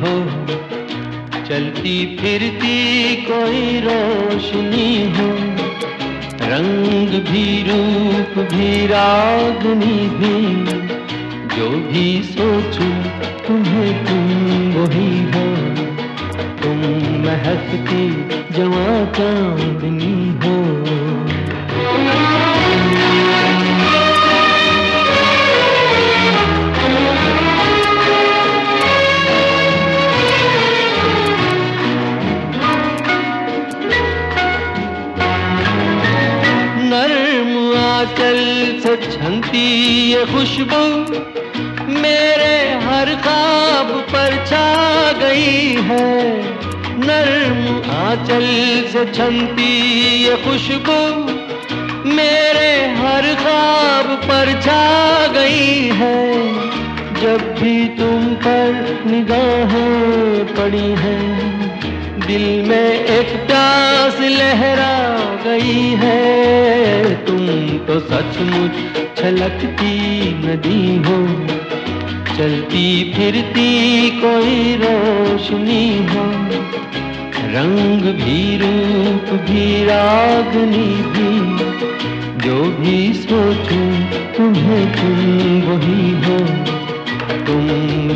हो। चलती फिरती कोई रोशनी हो। रंग भी रूप भी रागनी भी जो भी सोचूं तुम्हें तुम वही हो। तुम महकती जवा चांदनी हो। से छनती ये खुशबू मेरे हर ख्वाब पर छा गई है। नर्म आंचल से छनती ये खुशबू मेरे हर ख्वाब पर छा गई है। जब भी तुम पर निगाहें पड़ी हैं, दिल में एक प्यास लहरा गई है। तुम तो सचमुच छलकती नदी हो। चलती फिरती कोई रोशनी हो। रंग भी रूप भी रागनी भी, जो भी सोचूं तुम्हें तुम वही हो। तुम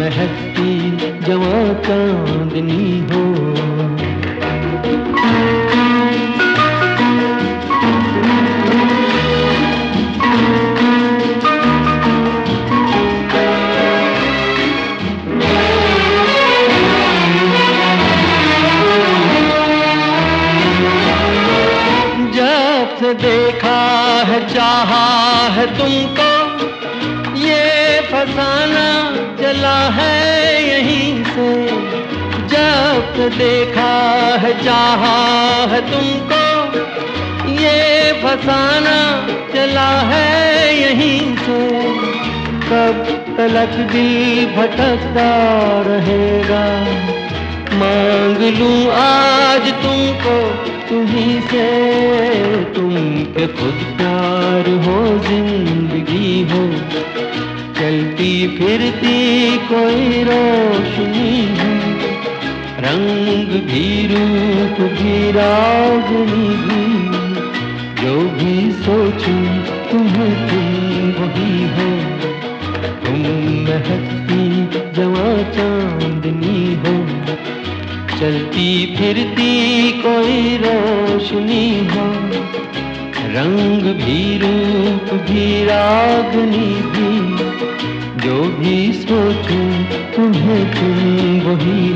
महकती जवा चांदनी हो। से देखा है, चाहा है तुमको। ये फसाना चला है यहीं से। जब देखा है, चाहा है तुमको, ये फसाना चला है यहीं से। कब तलक दिल भटकता रहेगा, मांग लूँ आज तुमको, तुम्ही से। के खुद प्यार हो, ज़िंदगी हो, चलती फिरती कोई रोशनी हो। रंग भी, रूप भी, रागनी भी, जो भी सोचूं तुम्हें तुम वही हो। तुम महकती जवा चांदनी हो, चलती फिरती कोई रोशनी हो। रंग भी रूप भी रागनी भी। जो भी सोचूं तुम्हें तुम वही